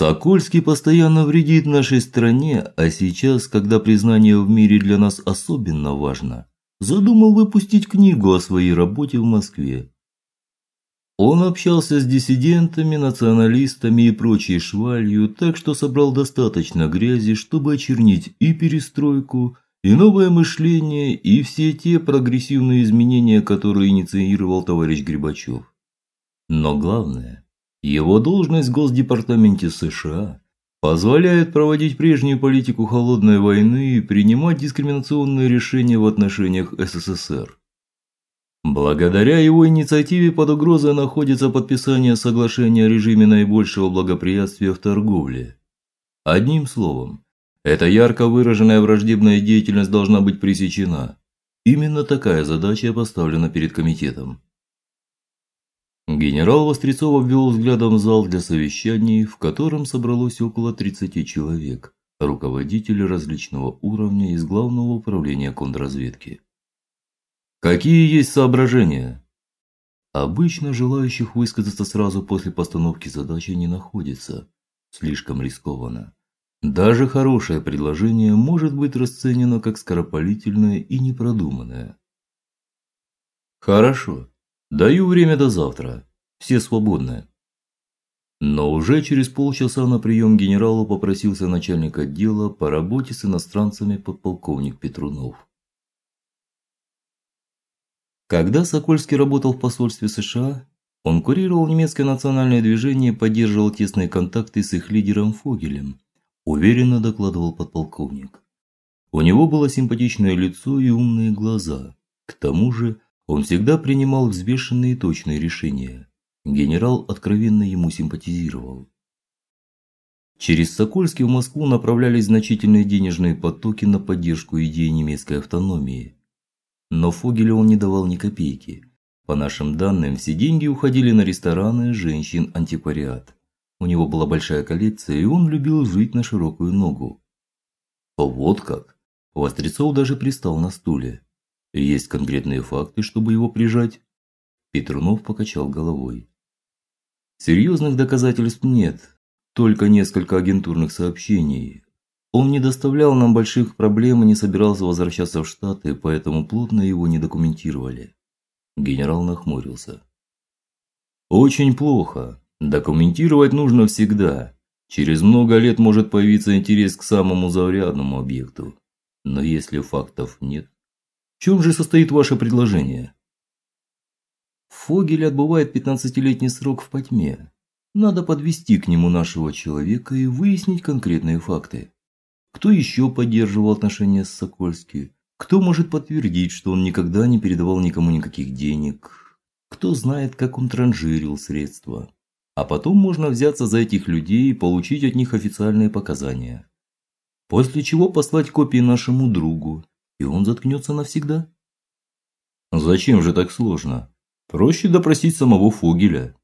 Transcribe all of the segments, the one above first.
Сокольский постоянно вредит нашей стране, а сейчас, когда признание в мире для нас особенно важно, задумал выпустить книгу о своей работе в Москве. Он общался с диссидентами, националистами и прочей швалью, так что собрал достаточно грязи, чтобы очернить и перестройку, и новое мышление, и все те прогрессивные изменения, которые инициировал товарищ Грибачев. Но главное, его должность в Госдепартаменте США позволяет проводить прежнюю политику холодной войны и принимать дискриминационные решения в отношениях СССР. Благодаря его инициативе под угрозой находится подписание соглашения о режиме наибольшего благоприятствия в торговле. Одним словом, эта ярко выраженная враждебная деятельность должна быть пресечена. Именно такая задача поставлена перед комитетом. Генерал Вострецов ввел взглядом зал для совещаний, в котором собралось около 30 человек, руководители различного уровня из Главного управления контрразведки. Какие есть соображения? Обычно желающих высказаться сразу после постановки задачи не находится. Слишком рискованно. Даже хорошее предложение может быть расценено как скоропалительное и непродуманное. Хорошо. Даю время до завтра. Все свободны. Но уже через полчаса на прием генералу попросился начальник отдела по работе с иностранцами подполковник Петрунов. Когда Сокольский работал в посольстве США, он курировал немецкое национальное движение поддерживал тесные контакты с их лидером Фогелем, уверенно докладывал подполковник. У него было симпатичное лицо и умные глаза. К тому же, он всегда принимал взвешенные и точные решения. Генерал откровенно ему симпатизировал. Через Сокольский в Москву направлялись значительные денежные потоки на поддержку идеи немецкой автономии. Но Фогелю он не давал ни копейки. По нашим данным, все деньги уходили на рестораны, женщин, антиквариат. У него была большая коллекция, и он любил жить на широкую ногу. Вот как. Вострецов даже пристал на стуле. Есть конкретные факты, чтобы его прижать? Петрунов покачал головой. Серьезных доказательств нет, только несколько агентурных сообщений. Он не доставлял нам больших проблем и не собирался возвращаться в Штаты, поэтому плотно его не документировали. Генерал нахмурился. Очень плохо. Документировать нужно всегда. Через много лет может появиться интерес к самому заурядному объекту. Но если фактов нет, чем же состоит ваше предложение? Фогель отбывает пятнадцатилетний срок в потьме. Надо подвести к нему нашего человека и выяснить конкретные факты. Кто еще поддерживал отношения с Сокольским? Кто может подтвердить, что он никогда не передавал никому никаких денег? Кто знает, как он транжирил средства? А потом можно взяться за этих людей и получить от них официальные показания. После чего послать копии нашему другу, и он заткнется навсегда. Зачем же так сложно? Проще допросить самого Фогеля.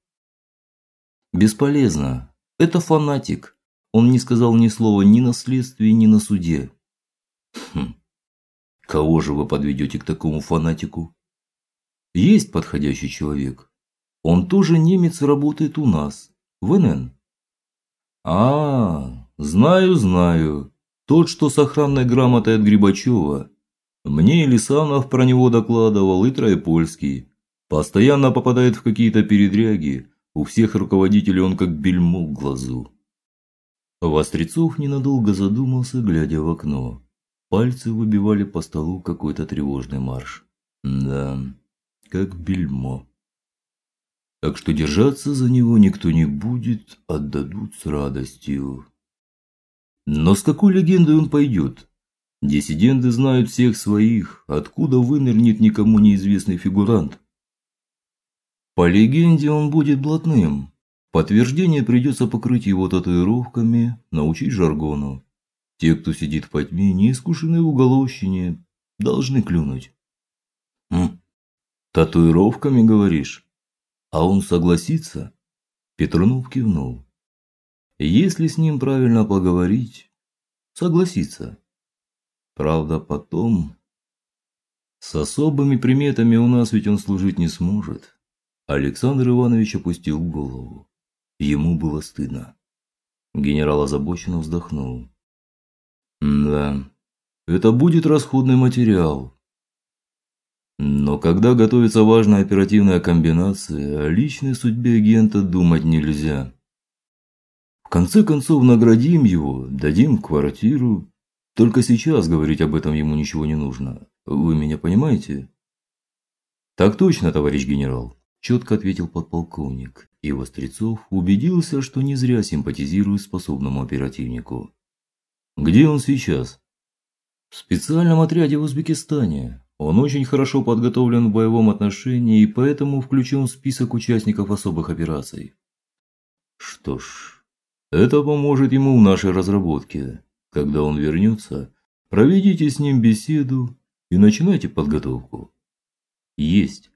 Бесполезно. Это фанатик. Он не сказал ни слова ни на следствии, ни на суде. Хм. Кого же вы подведете к такому фанатику? Есть подходящий человек. Он тоже немец, работает у нас, в. А, знаю, знаю. Тот, что с охранной грамотой от Грибачева. Мне и Лисанов про него докладывал, и Троепольский. Постоянно попадает в какие-то передряги. У всех руководителей он как бельмо в глазу. Вострецов ненадолго задумался, глядя в окно. Пальцы выбивали по столу какой-то тревожный марш. Да, как бельмо. Так что держаться за него никто не будет, отдадут с радостью. Но с какой легендой он пойдет? Диссиденты знают всех своих, откуда вынырнет никому неизвестный фигурант. По легенде он будет блатным, Подтверждение придется покрыть его татуировками, научить жаргону. Те, кто сидит в потьме, неискушенные в уголовщине, должны клюнуть. Хм. Татуировками, говоришь? А он согласится? Петрунов кивнул. Если с ним правильно поговорить, согласится. Правда, потом с особыми приметами у нас ведь он служить не сможет. Александр Иванович опустил голову. Ему было стыдно. Генерал озабоченно вздохнул. Да. Это будет расходный материал. Но когда готовится важная оперативная комбинация, о личной судьбе агента думать нельзя. В конце концов наградим его, дадим квартиру. Только сейчас говорить об этом ему ничего не нужно. Вы меня понимаете? Так точно, товарищ генерал, четко ответил подполковник. И Вострецов убедился, что не зря симпатизирует способному оперативнику. Где он сейчас? В специальном отряде в Узбекистане. Он очень хорошо подготовлен в боевом отношении и поэтому включен в список участников особых операций. Что ж, это поможет ему в нашей разработке. Когда он вернется, проведите с ним беседу и начинайте подготовку. Есть.